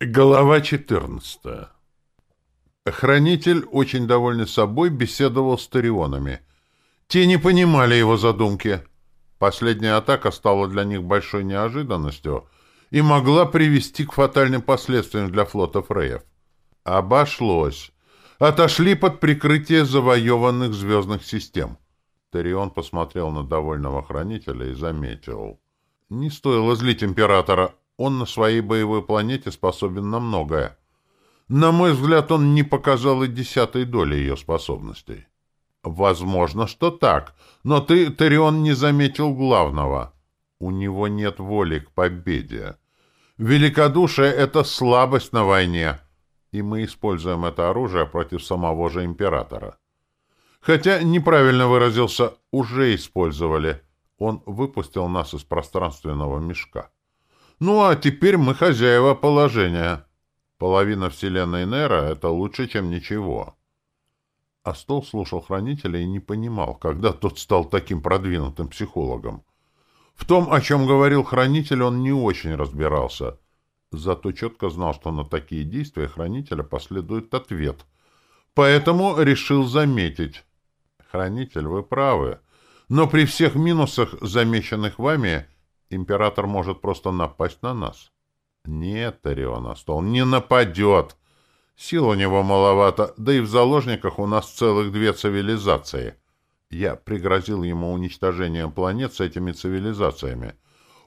Глава 14. Хранитель, очень довольный собой, беседовал с Тарионами. Те не понимали его задумки. Последняя атака стала для них большой неожиданностью и могла привести к фатальным последствиям для флота Фреев. Обошлось. Отошли под прикрытие завоеванных звездных систем. Тарион посмотрел на довольного хранителя и заметил. Не стоило злить императора, Он на своей боевой планете способен на многое. На мой взгляд, он не показал и десятой доли ее способностей. Возможно, что так, но ты, Тарион, не заметил главного. У него нет воли к победе. Великодушие — это слабость на войне, и мы используем это оружие против самого же императора. Хотя, неправильно выразился, уже использовали. Он выпустил нас из пространственного мешка. Ну а теперь мы хозяева положения. Половина вселенной Нера — это лучше, чем ничего. А стол слушал хранителя и не понимал, когда тот стал таким продвинутым психологом. В том, о чем говорил хранитель, он не очень разбирался. Зато четко знал, что на такие действия хранителя последует ответ. Поэтому решил заметить. «Хранитель, вы правы. Но при всех минусах, замеченных вами, — Император может просто напасть на нас. Нет, Тарионастол, не нападет. Сил у него маловато, да и в заложниках у нас целых две цивилизации. Я пригрозил ему уничтожением планет с этими цивилизациями.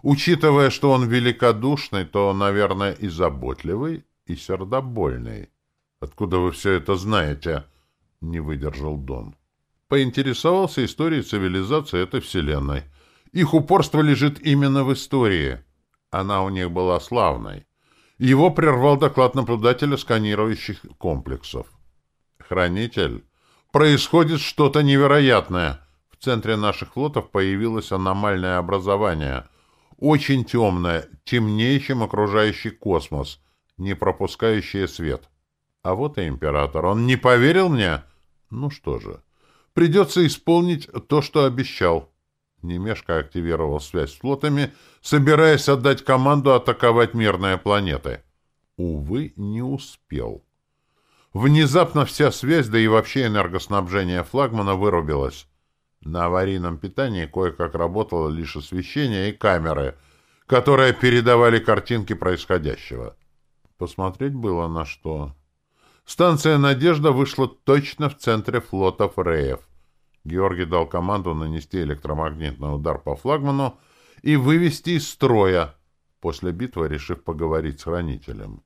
Учитывая, что он великодушный, то, наверное, и заботливый, и сердобольный. «Откуда вы все это знаете?» — не выдержал Дон. Поинтересовался историей цивилизации этой вселенной — их упорство лежит именно в истории. Она у них была славной. Его прервал доклад наблюдателя сканирующих комплексов. «Хранитель, происходит что-то невероятное. В центре наших флотов появилось аномальное образование. Очень темное, темнее, чем окружающий космос, не пропускающее свет. А вот и император. Он не поверил мне? Ну что же, придется исполнить то, что обещал». Немешко активировал связь с флотами, собираясь отдать команду атаковать мирные планеты. Увы, не успел. Внезапно вся связь, да и вообще энергоснабжение флагмана вырубилось. На аварийном питании кое-как работало лишь освещение и камеры, которые передавали картинки происходящего. Посмотреть было на что. Станция «Надежда» вышла точно в центре флота Фреев. Георгий дал команду нанести электромагнитный удар по флагману и вывести из строя, после битвы решив поговорить с хранителем.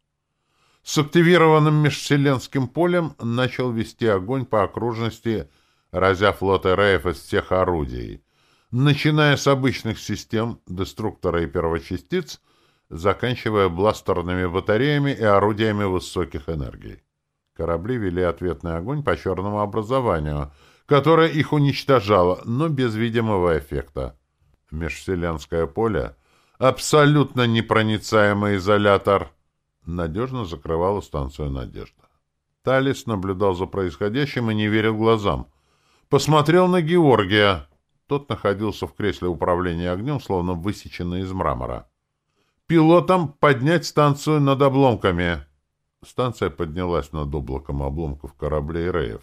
С активированным межселенским полем начал вести огонь по окружности, разя флот РФ из всех орудий, начиная с обычных систем, деструктора и первочастиц, заканчивая бластерными батареями и орудиями высоких энергий. Корабли вели ответный огонь по черному образованию — которая их уничтожала, но без видимого эффекта. Межселенское поле, абсолютно непроницаемый изолятор, надежно закрывало станцию «Надежда». Талис наблюдал за происходящим и не верил глазам. Посмотрел на Георгия. Тот находился в кресле управления огнем, словно высеченный из мрамора. «Пилотам поднять станцию над обломками!» Станция поднялась над облаком обломков кораблей Реев.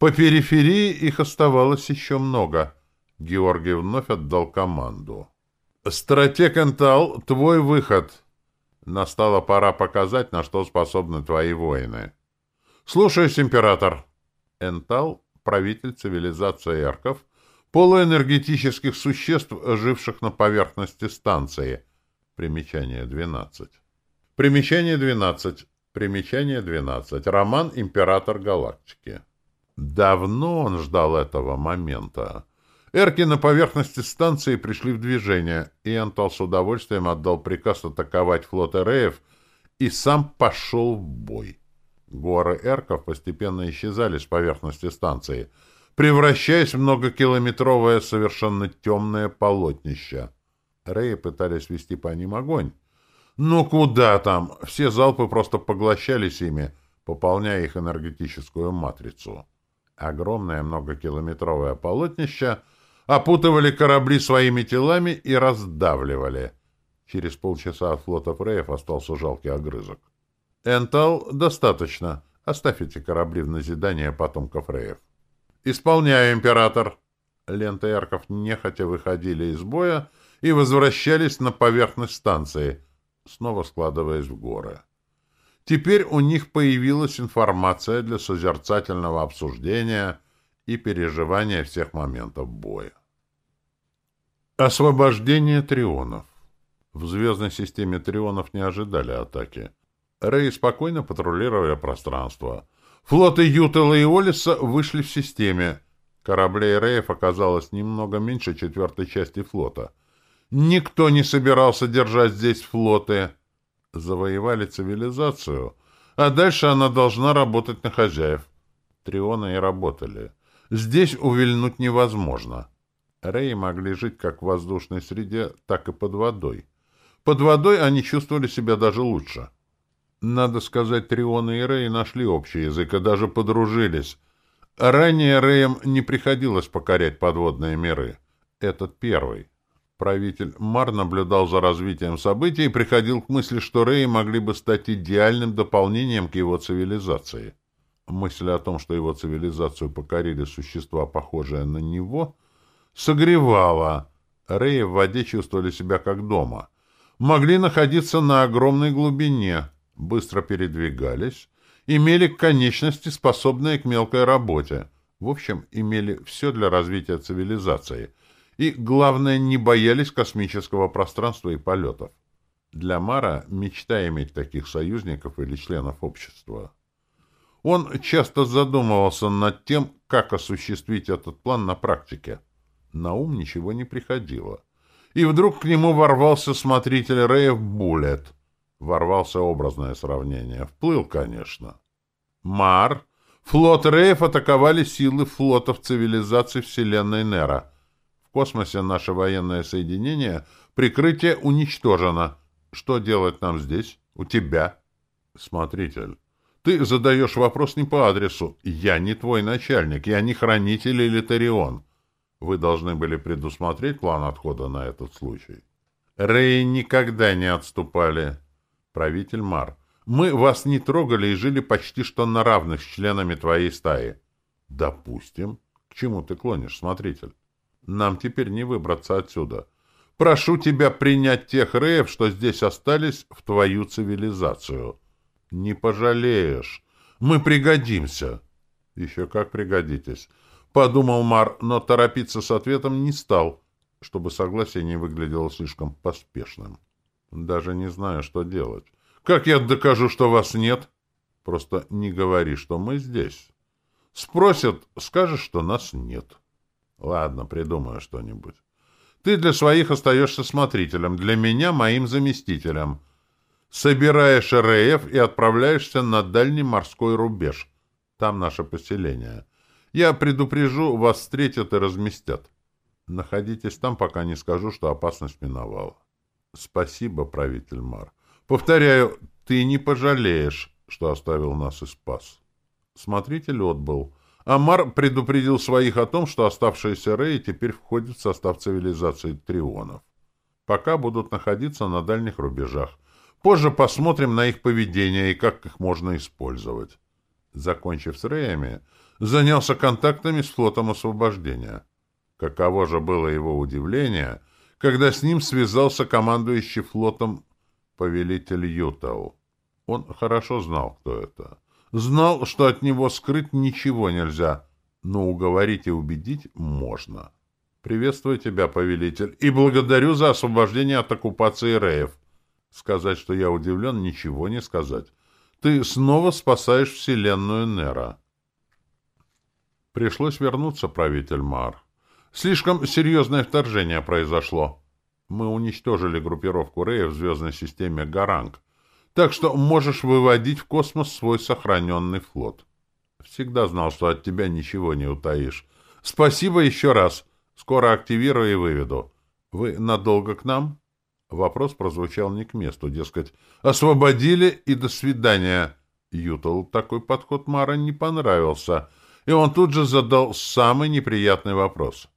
По периферии их оставалось еще много. Георгий вновь отдал команду. «Стратег Энтал, твой выход!» Настала пора показать, на что способны твои воины. «Слушаюсь, император!» Энтал — правитель цивилизации эрков, полуэнергетических существ, живших на поверхности станции. Примечание 12. Примечание 12. Примечание 12. Роман «Император галактики». Давно он ждал этого момента. Эрки на поверхности станции пришли в движение, и Антал с удовольствием отдал приказ атаковать флот Эреев и сам пошел в бой. Горы Эрков постепенно исчезали с поверхности станции, превращаясь в многокилометровое совершенно темное полотнище. Реи пытались вести по ним огонь. Ну куда там? Все залпы просто поглощались ими, пополняя их энергетическую матрицу. Огромное многокилометровое полотнище опутывали корабли своими телами и раздавливали. Через полчаса от флота Преев остался жалкий огрызок. «Энтал, достаточно. Оставь корабли в назидание потомков Реев». «Исполняю, император!» Ленты ярков нехотя выходили из боя и возвращались на поверхность станции, снова складываясь в горы. Теперь у них появилась информация для созерцательного обсуждения и переживания всех моментов боя. Освобождение трионов. В звездной системе трионов не ожидали атаки. Рэй спокойно патрулировали пространство. Флоты Ютела и Олиса вышли в системе. Кораблей Рэев оказалось немного меньше четвертой части флота. Никто не собирался держать здесь флоты завоевали цивилизацию, а дальше она должна работать на хозяев. Трионы и работали. Здесь увильнуть невозможно. Реи могли жить как в воздушной среде, так и под водой. Под водой они чувствовали себя даже лучше. Надо сказать, Трионы и Реи нашли общий язык и даже подружились. Ранее Реям не приходилось покорять подводные миры. Этот первый правитель Мар наблюдал за развитием событий и приходил к мысли, что Рэй могли бы стать идеальным дополнением к его цивилизации. Мысль о том, что его цивилизацию покорили существа, похожие на него, согревала. Рэи в воде чувствовали себя как дома. Могли находиться на огромной глубине, быстро передвигались, имели конечности, способные к мелкой работе. В общем, имели все для развития цивилизации — и, главное, не боялись космического пространства и полетов. Для Мара мечта иметь таких союзников или членов общества. Он часто задумывался над тем, как осуществить этот план на практике. На ум ничего не приходило. И вдруг к нему ворвался смотритель Реев Буллет. Ворвался образное сравнение. Вплыл, конечно. Мар. Флот Реев атаковали силы флотов цивилизации Вселенной Нера — космосе наше военное соединение прикрытие уничтожено. Что делать нам здесь? У тебя? Смотритель. Ты задаешь вопрос не по адресу. Я не твой начальник, я не хранитель или Тарион. Вы должны были предусмотреть план отхода на этот случай. Рей никогда не отступали. Правитель Мар. Мы вас не трогали и жили почти что на равных с членами твоей стаи. Допустим. К чему ты клонишь, смотритель? Нам теперь не выбраться отсюда. Прошу тебя принять тех реев, что здесь остались, в твою цивилизацию. Не пожалеешь. Мы пригодимся. Еще как пригодитесь. Подумал Мар, но торопиться с ответом не стал, чтобы согласие не выглядело слишком поспешным. Даже не знаю, что делать. Как я докажу, что вас нет? Просто не говори, что мы здесь. Спросят, скажешь, что нас нет. Ладно, придумаю что-нибудь. Ты для своих остаешься смотрителем, для меня — моим заместителем. Собираешь РФ и отправляешься на дальний морской рубеж. Там наше поселение. Я предупрежу, вас встретят и разместят. Находитесь там, пока не скажу, что опасность миновала. Спасибо, правитель Мар. Повторяю, ты не пожалеешь, что оставил нас и спас. Смотритель отбыл. Амар предупредил своих о том, что оставшиеся Реи теперь входят в состав цивилизации Трионов. Пока будут находиться на дальних рубежах. Позже посмотрим на их поведение и как их можно использовать. Закончив с Реями, занялся контактами с флотом освобождения. Каково же было его удивление, когда с ним связался командующий флотом повелитель Ютау. Он хорошо знал, кто это знал, что от него скрыть ничего нельзя, но уговорить и убедить можно. «Приветствую тебя, повелитель, и благодарю за освобождение от оккупации Реев. Сказать, что я удивлен, ничего не сказать. Ты снова спасаешь вселенную Нера». Пришлось вернуться, правитель Мар. Слишком серьезное вторжение произошло. Мы уничтожили группировку Рея в звездной системе Гаранг, так что можешь выводить в космос свой сохраненный флот. Всегда знал, что от тебя ничего не утаишь. Спасибо еще раз. Скоро активирую и выведу. Вы надолго к нам? Вопрос прозвучал не к месту, дескать. Освободили и до свидания. Ютал такой подход Мара не понравился, и он тут же задал самый неприятный вопрос.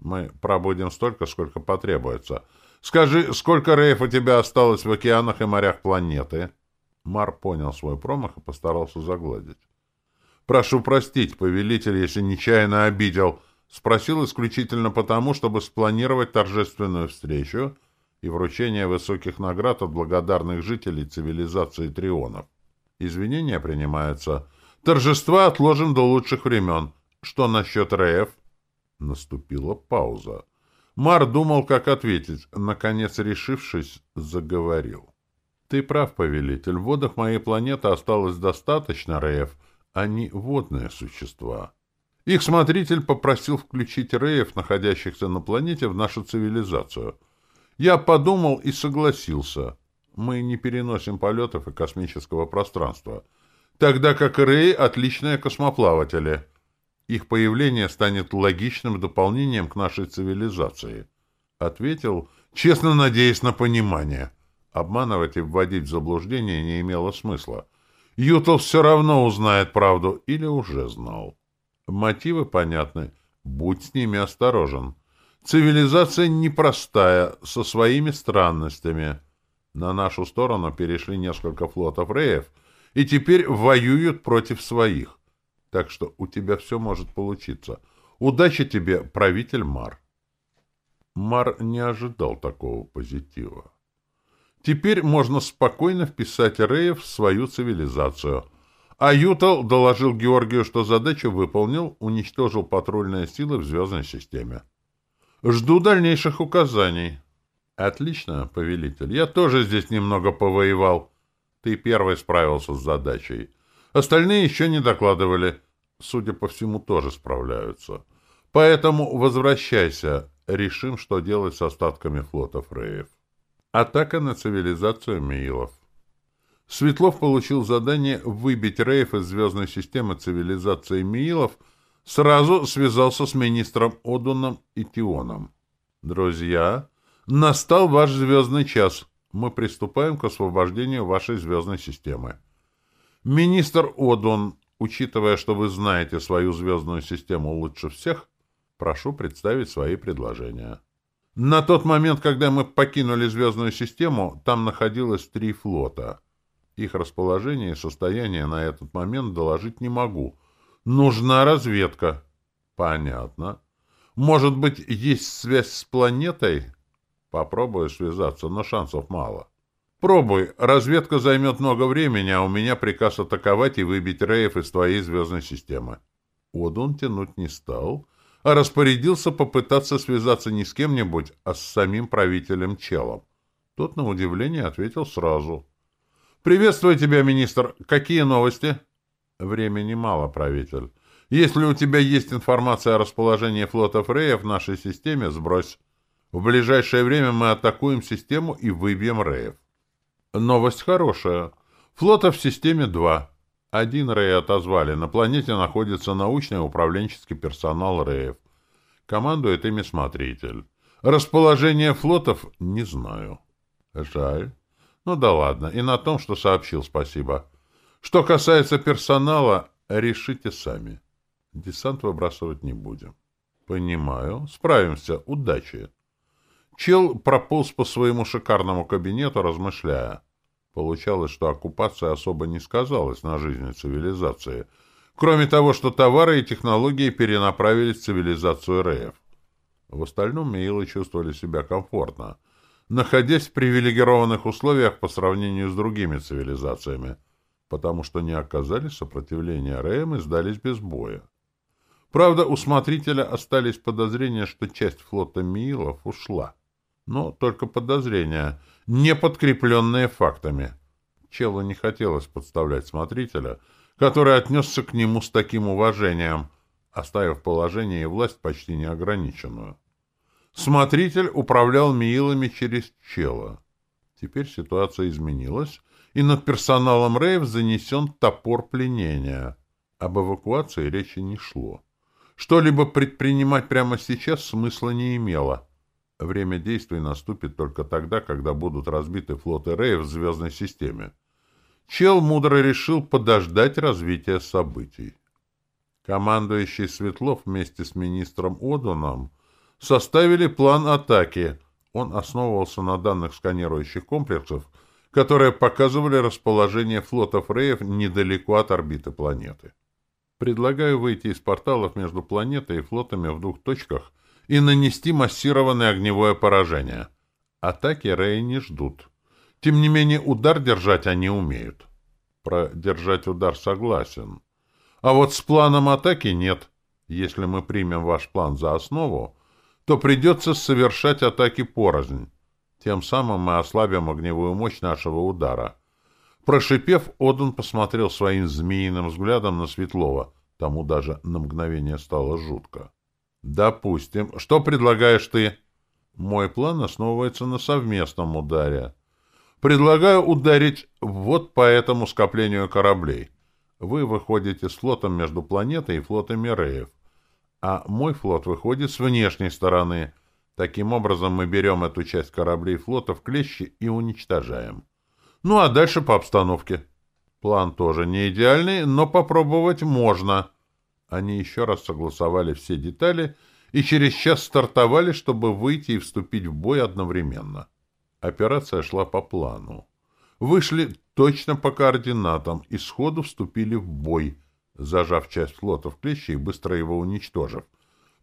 Мы пробудем столько, сколько потребуется. Скажи, сколько рейф у тебя осталось в океанах и морях планеты?» Мар понял свой промах и постарался загладить. «Прошу простить, повелитель, если нечаянно обидел». Спросил исключительно потому, чтобы спланировать торжественную встречу и вручение высоких наград от благодарных жителей цивилизации Трионов. Извинения принимаются. Торжества отложим до лучших времен. Что насчет Реев? Наступила пауза. Мар думал, как ответить. Наконец, решившись, заговорил. «Ты прав, повелитель. В водах моей планеты осталось достаточно РФ. Они водные существа». Их смотритель попросил включить Реев, находящихся на планете, в нашу цивилизацию. Я подумал и согласился. Мы не переносим полетов и космического пространства. Тогда как Реи — отличные космоплаватели — их появление станет логичным дополнением к нашей цивилизации. Ответил, честно надеясь на понимание. Обманывать и вводить в заблуждение не имело смысла. Ютл все равно узнает правду или уже знал. Мотивы понятны. Будь с ними осторожен. Цивилизация непростая, со своими странностями. На нашу сторону перешли несколько флотов Реев, и теперь воюют против своих. Так что у тебя все может получиться. Удачи тебе, правитель Мар. Мар не ожидал такого позитива. Теперь можно спокойно вписать Реев в свою цивилизацию. А Ютал доложил Георгию, что задачу выполнил, уничтожил патрульные силы в звездной системе. «Жду дальнейших указаний». «Отлично, повелитель. Я тоже здесь немного повоевал. Ты первый справился с задачей остальные еще не докладывали. Судя по всему, тоже справляются. Поэтому возвращайся, решим, что делать с остатками флота Фреев. Атака на цивилизацию Миилов. Светлов получил задание выбить Рейф из звездной системы цивилизации Миилов, сразу связался с министром Одуном и Тионом. «Друзья, настал ваш звездный час. Мы приступаем к освобождению вашей звездной системы». Министр Одон, учитывая, что вы знаете свою звездную систему лучше всех, прошу представить свои предложения. На тот момент, когда мы покинули звездную систему, там находилось три флота. Их расположение и состояние на этот момент доложить не могу. Нужна разведка. Понятно. Может быть, есть связь с планетой? Попробую связаться, но шансов мало. Пробуй. Разведка займет много времени, а у меня приказ атаковать и выбить Реев из твоей звездной системы. Одун тянуть не стал, а распорядился попытаться связаться не с кем-нибудь, а с самим правителем Челом. Тот, на удивление, ответил сразу. «Приветствую тебя, министр. Какие новости?» «Времени мало, правитель. Если у тебя есть информация о расположении флота Фрея в нашей системе, сбрось. В ближайшее время мы атакуем систему и выбьем Реев» новость хорошая. Флота в системе два. Один Рэй отозвали. На планете находится научный управленческий персонал Рэев. Командует ими смотритель. Расположение флотов не знаю. Жаль. Ну да ладно. И на том, что сообщил, спасибо. Что касается персонала, решите сами. Десант выбрасывать не будем. Понимаю. Справимся. Удачи. Чел прополз по своему шикарному кабинету, размышляя. Получалось, что оккупация особо не сказалась на жизни цивилизации, кроме того, что товары и технологии перенаправились в цивилизацию РФ. В остальном Меилы чувствовали себя комфортно, находясь в привилегированных условиях по сравнению с другими цивилизациями, потому что не оказали сопротивления РМ и сдались без боя. Правда, у смотрителя остались подозрения, что часть флота Миилов ушла – но только подозрения, не подкрепленные фактами. Челу не хотелось подставлять смотрителя, который отнесся к нему с таким уважением, оставив положение и власть почти неограниченную. Смотритель управлял Миилами через Чела. Теперь ситуация изменилась, и над персоналом Рейв занесен топор пленения. Об эвакуации речи не шло. Что-либо предпринимать прямо сейчас смысла не имело — Время действий наступит только тогда, когда будут разбиты флоты Рея в звездной системе. Чел мудро решил подождать развития событий. Командующий Светлов вместе с министром Одуном составили план атаки. Он основывался на данных сканирующих комплексов, которые показывали расположение флотов Реев недалеко от орбиты планеты. Предлагаю выйти из порталов между планетой и флотами в двух точках, и нанести массированное огневое поражение. Атаки Реи не ждут. Тем не менее, удар держать они умеют. Продержать удар согласен. А вот с планом атаки нет. Если мы примем ваш план за основу, то придется совершать атаки порознь. Тем самым мы ослабим огневую мощь нашего удара. Прошипев, Одун посмотрел своим змеиным взглядом на Светлова. Тому даже на мгновение стало жутко. Допустим. Что предлагаешь ты? Мой план основывается на совместном ударе. Предлагаю ударить вот по этому скоплению кораблей. Вы выходите с флотом между планетой и флотами Реев, а мой флот выходит с внешней стороны. Таким образом мы берем эту часть кораблей флота в клещи и уничтожаем. Ну а дальше по обстановке. План тоже не идеальный, но попробовать можно. Они еще раз согласовали все детали и через час стартовали, чтобы выйти и вступить в бой одновременно. Операция шла по плану. Вышли точно по координатам и сходу вступили в бой, зажав часть флота в клещи и быстро его уничтожив,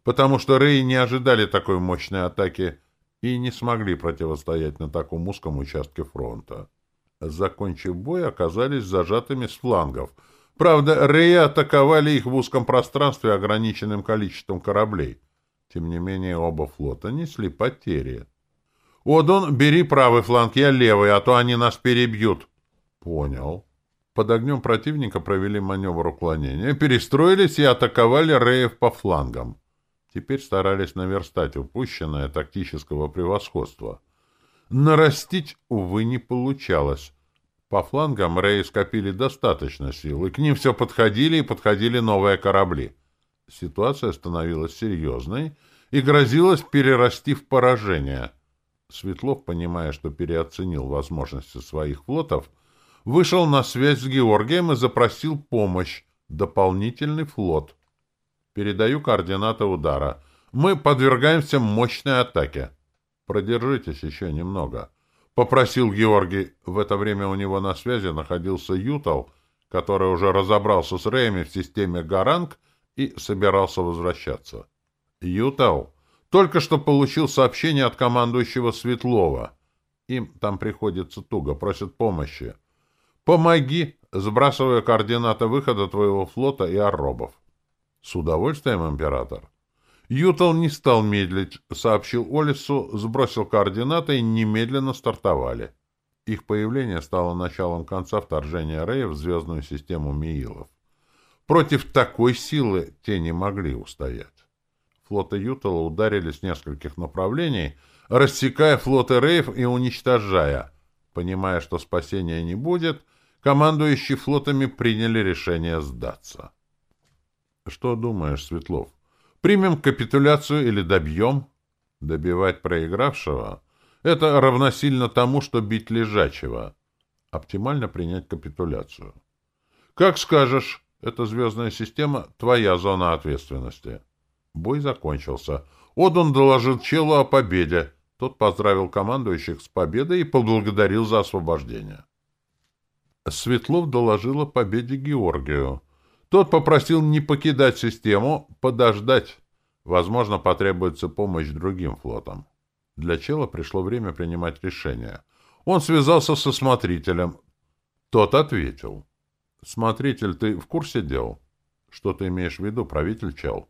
потому что Рей не ожидали такой мощной атаки и не смогли противостоять на таком узком участке фронта. Закончив бой, оказались зажатыми с флангов — Правда, Рея атаковали их в узком пространстве ограниченным количеством кораблей. Тем не менее, оба флота несли потери. «Одон, бери правый фланг, я левый, а то они нас перебьют». «Понял». Под огнем противника провели маневр уклонения, перестроились и атаковали Реев по флангам. Теперь старались наверстать упущенное тактического превосходства. Нарастить, увы, не получалось. По флангам Реи скопили достаточно сил, и к ним все подходили и подходили новые корабли. Ситуация становилась серьезной и грозилась перерасти в поражение. Светлов, понимая, что переоценил возможности своих флотов, вышел на связь с Георгием и запросил помощь, дополнительный флот. Передаю координаты удара. Мы подвергаемся мощной атаке. Продержитесь еще немного. — Попросил Георгий, в это время у него на связи находился Ютал, который уже разобрался с Рэями в системе Гаранг и собирался возвращаться. Ютал только что получил сообщение от командующего Светлова. Им там приходится туго, просят помощи. «Помоги!» — сбрасывая координаты выхода твоего флота и арробов. «С удовольствием, император!» Ютал не стал медлить, сообщил Олису, сбросил координаты и немедленно стартовали. Их появление стало началом конца вторжения Рэя в звездную систему Миилов. Против такой силы те не могли устоять. Флоты Ютала ударили с нескольких направлений, рассекая флоты Рейв и уничтожая. Понимая, что спасения не будет, командующие флотами приняли решение сдаться. Что думаешь, Светлов? примем капитуляцию или добьем. Добивать проигравшего — это равносильно тому, что бить лежачего. Оптимально принять капитуляцию. Как скажешь, эта звездная система — твоя зона ответственности. Бой закончился. Одун доложил Челу о победе. Тот поздравил командующих с победой и поблагодарил за освобождение. Светлов доложил о победе Георгию. Тот попросил не покидать систему, подождать. Возможно, потребуется помощь другим флотам. Для Чела пришло время принимать решение. Он связался со Смотрителем. Тот ответил. «Смотритель, ты в курсе дел?» «Что ты имеешь в виду, правитель Чел?»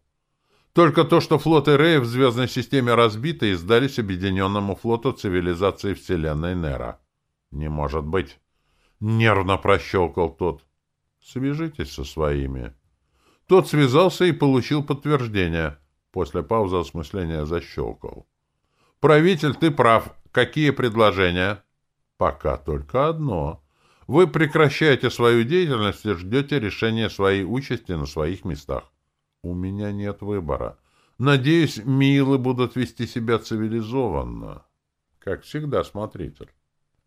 «Только то, что флоты Рея в звездной системе разбиты и сдались объединенному флоту цивилизации Вселенной Нера». «Не может быть!» — нервно прощелкал тот. Свяжитесь со своими. Тот связался и получил подтверждение. После паузы осмысления защелкал. «Правитель, ты прав. Какие предложения?» «Пока только одно. Вы прекращаете свою деятельность и ждете решения своей участи на своих местах. У меня нет выбора. Надеюсь, милы будут вести себя цивилизованно». Как всегда, смотритель.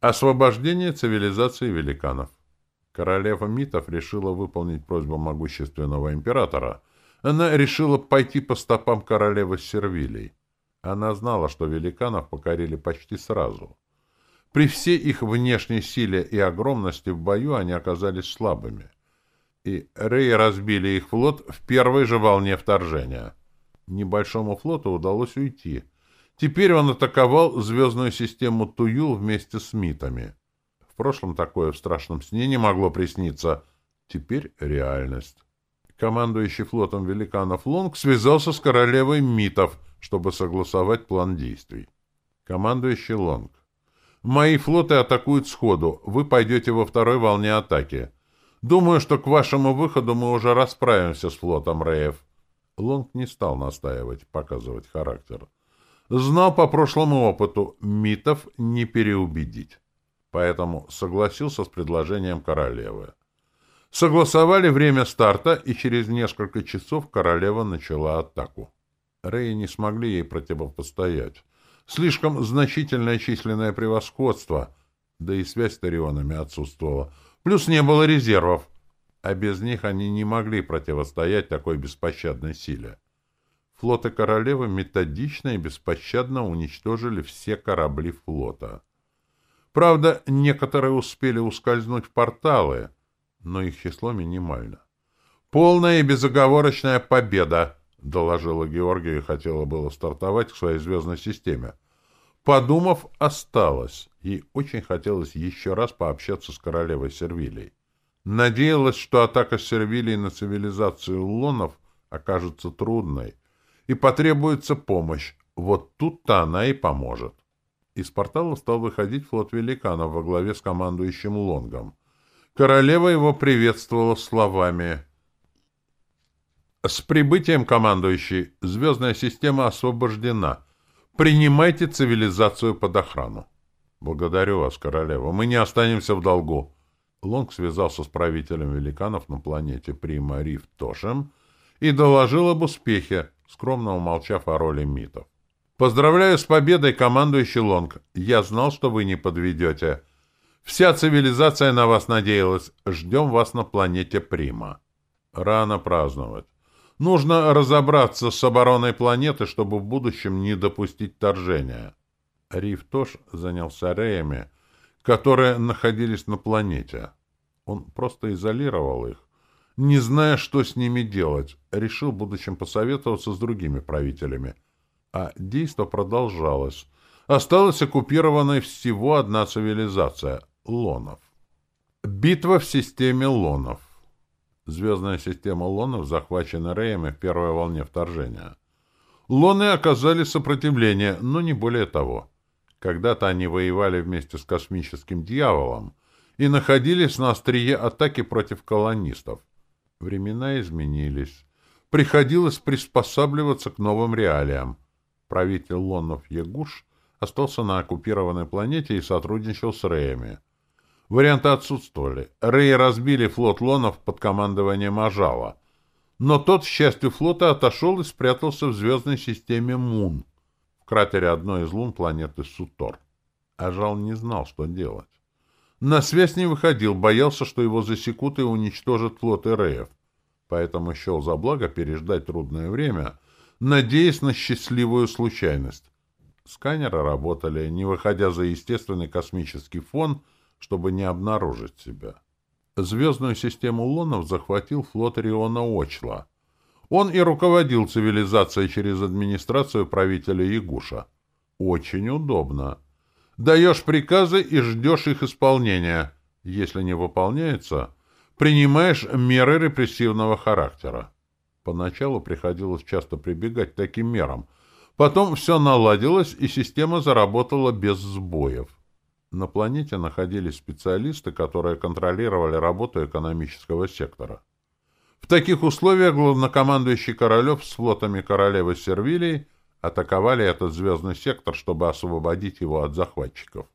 «Освобождение цивилизации великанов». Королева Митов решила выполнить просьбу могущественного императора. Она решила пойти по стопам королевы Сервилей. Она знала, что великанов покорили почти сразу. При всей их внешней силе и огромности в бою они оказались слабыми. И Рей разбили их флот в первой же волне вторжения. Небольшому флоту удалось уйти. Теперь он атаковал звездную систему Туюл вместе с Митами прошлом такое в страшном сне не могло присниться. Теперь реальность. Командующий флотом великанов Лонг связался с королевой Митов, чтобы согласовать план действий. Командующий Лонг. «Мои флоты атакуют сходу. Вы пойдете во второй волне атаки. Думаю, что к вашему выходу мы уже расправимся с флотом Реев». Лонг не стал настаивать, показывать характер. Знал по прошлому опыту, митов не переубедить поэтому согласился с предложением королевы. Согласовали время старта, и через несколько часов королева начала атаку. Рей не смогли ей противопостоять. Слишком значительное численное превосходство, да и связь с Торионами отсутствовала. Плюс не было резервов, а без них они не могли противостоять такой беспощадной силе. Флоты королевы методично и беспощадно уничтожили все корабли флота. Правда, некоторые успели ускользнуть в порталы, но их число минимально. «Полная и безоговорочная победа», — доложила Георгия и хотела было стартовать к своей звездной системе. Подумав, осталась. Ей очень хотелось еще раз пообщаться с королевой Сервилей. Надеялась, что атака Сервилей на цивилизацию лонов окажется трудной и потребуется помощь. Вот тут-то она и поможет. Из портала стал выходить флот великанов во главе с командующим Лонгом. Королева его приветствовала словами «С прибытием, командующий, звездная система освобождена. Принимайте цивилизацию под охрану». «Благодарю вас, королева. Мы не останемся в долгу». Лонг связался с правителем великанов на планете Прима Риф Тошем и доложил об успехе, скромно умолчав о роли митов. Поздравляю с победой, командующий Лонг. Я знал, что вы не подведете. Вся цивилизация на вас надеялась. Ждем вас на планете Прима. Рано праздновать. Нужно разобраться с обороной планеты, чтобы в будущем не допустить вторжения. Риф тоже занялся реями, которые находились на планете. Он просто изолировал их, не зная, что с ними делать. Решил в будущем посоветоваться с другими правителями — а действо продолжалось. Осталась оккупированной всего одна цивилизация — Лонов. Битва в системе Лонов. Звездная система Лонов захвачена Реями в первой волне вторжения. Лоны оказали сопротивление, но не более того. Когда-то они воевали вместе с космическим дьяволом и находились на острие атаки против колонистов. Времена изменились. Приходилось приспосабливаться к новым реалиям правитель Лонов Ягуш остался на оккупированной планете и сотрудничал с Реями. Варианты отсутствовали. Реи разбили флот Лонов под командованием Ажала. Но тот, к счастью флота, отошел и спрятался в звездной системе Мун, в кратере одной из лун планеты Сутор. Ажал не знал, что делать. На связь не выходил, боялся, что его засекут и уничтожат флот Эреев. Поэтому счел за благо переждать трудное время — надеясь на счастливую случайность. Сканеры работали, не выходя за естественный космический фон, чтобы не обнаружить себя. Звездную систему Лонов захватил флот Риона Очла. Он и руководил цивилизацией через администрацию правителя Ягуша. Очень удобно. Даешь приказы и ждешь их исполнения. Если не выполняется, принимаешь меры репрессивного характера. Поначалу приходилось часто прибегать к таким мерам. Потом все наладилось, и система заработала без сбоев. На планете находились специалисты, которые контролировали работу экономического сектора. В таких условиях главнокомандующий Королев с флотами королевы Сервилии атаковали этот звездный сектор, чтобы освободить его от захватчиков.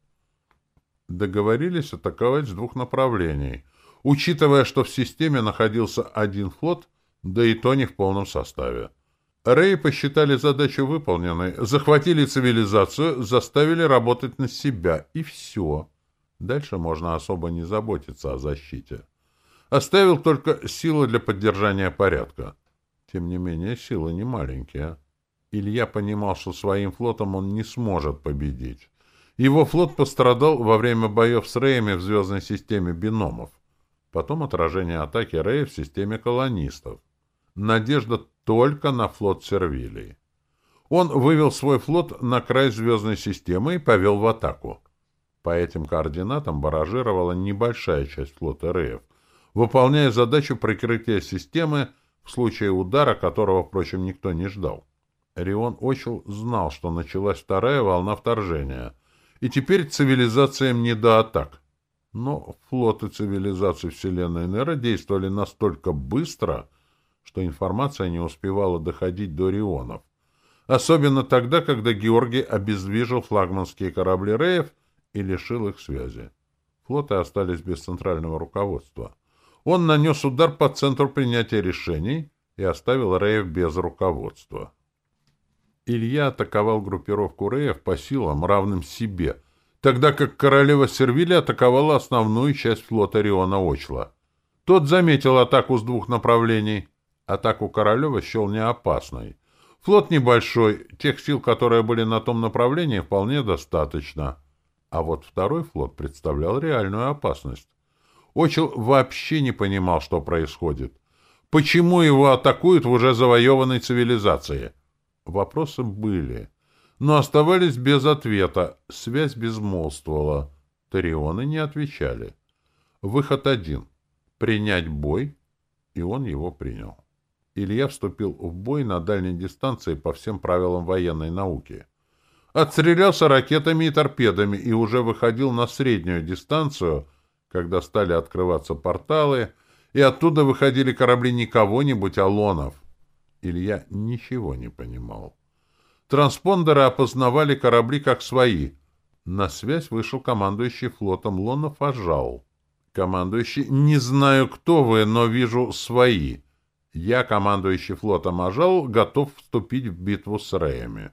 Договорились атаковать с двух направлений. Учитывая, что в системе находился один флот, да и то не в полном составе. Рейпы посчитали задачу выполненной, захватили цивилизацию, заставили работать на себя, и все. Дальше можно особо не заботиться о защите. Оставил только силы для поддержания порядка. Тем не менее, силы не маленькие. Илья понимал, что своим флотом он не сможет победить. Его флот пострадал во время боев с Реями в звездной системе биномов. Потом отражение атаки Рея в системе колонистов надежда только на флот Сервилии. Он вывел свой флот на край звездной системы и повел в атаку. По этим координатам баражировала небольшая часть флота РФ, выполняя задачу прикрытия системы в случае удара, которого, впрочем, никто не ждал. Рион Очел знал, что началась вторая волна вторжения, и теперь цивилизациям не до атак. Но флоты цивилизаций Вселенной Нера действовали настолько быстро, что информация не успевала доходить до Рионов. Особенно тогда, когда Георгий обездвижил флагманские корабли Реев и лишил их связи. Флоты остались без центрального руководства. Он нанес удар по центру принятия решений и оставил Реев без руководства. Илья атаковал группировку Реев по силам, равным себе, тогда как королева Сервиля атаковала основную часть флота Риона Очла. Тот заметил атаку с двух направлений — Атаку Королева счел неопасной. Флот небольшой, тех сил, которые были на том направлении, вполне достаточно. А вот второй флот представлял реальную опасность. Очел вообще не понимал, что происходит. Почему его атакуют в уже завоеванной цивилизации? Вопросы были, но оставались без ответа. Связь безмолвствовала. Тарионы не отвечали. Выход один — принять бой, и он его принял. Илья вступил в бой на дальней дистанции по всем правилам военной науки. Отстрелялся ракетами и торпедами и уже выходил на среднюю дистанцию, когда стали открываться порталы, и оттуда выходили корабли не кого-нибудь, а лонов. Илья ничего не понимал. Транспондеры опознавали корабли как свои. На связь вышел командующий флотом Лонов Ажал. Командующий, не знаю, кто вы, но вижу свои. Я командующий флотом Ажал готов вступить в битву с Реями.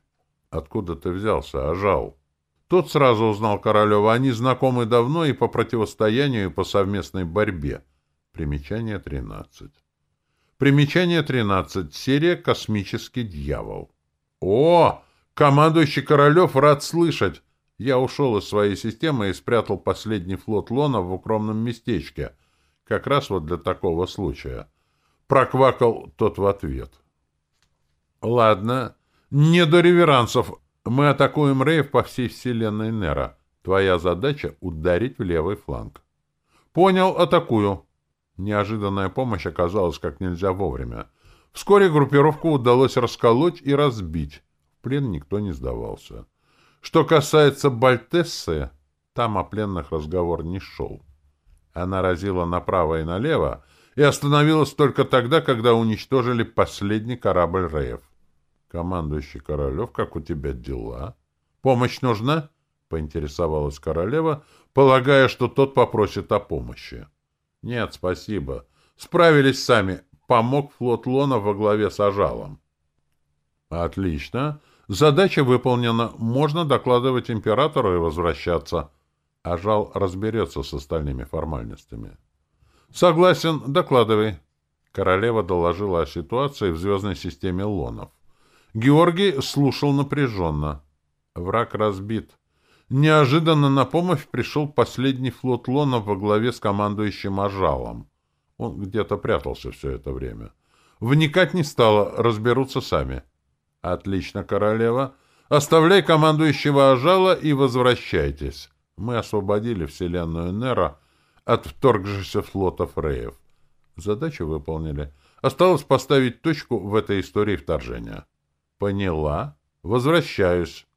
Откуда ты взялся, Ажал? Тот сразу узнал Королева. Они знакомы давно и по противостоянию, и по совместной борьбе. Примечание 13. Примечание 13. Серия «Космический дьявол». О! Командующий Королев рад слышать! Я ушел из своей системы и спрятал последний флот Лона в укромном местечке. Как раз вот для такого случая проквакал тот в ответ. «Ладно, не до реверансов. Мы атакуем рейв по всей вселенной Нера. Твоя задача — ударить в левый фланг». «Понял, атакую». Неожиданная помощь оказалась как нельзя вовремя. Вскоре группировку удалось расколоть и разбить. В плен никто не сдавался. Что касается Бальтессы, там о пленных разговор не шел. Она разила направо и налево, и остановилась только тогда, когда уничтожили последний корабль Реев. «Командующий Королев, как у тебя дела? Помощь нужна?» — поинтересовалась королева, полагая, что тот попросит о помощи. «Нет, спасибо. Справились сами. Помог флот Лона во главе с Ажалом». «Отлично. Задача выполнена. Можно докладывать императору и возвращаться. Ажал разберется с остальными формальностями». «Согласен. Докладывай». Королева доложила о ситуации в звездной системе Лонов. Георгий слушал напряженно. Враг разбит. Неожиданно на помощь пришел последний флот Лонов во главе с командующим Ажалом. Он где-то прятался все это время. Вникать не стало, разберутся сами. Отлично, королева. Оставляй командующего Ажала и возвращайтесь. Мы освободили вселенную Нера от вторгшихся флотов Реев. Задачу выполнили. Осталось поставить точку в этой истории вторжения. Поняла. Возвращаюсь.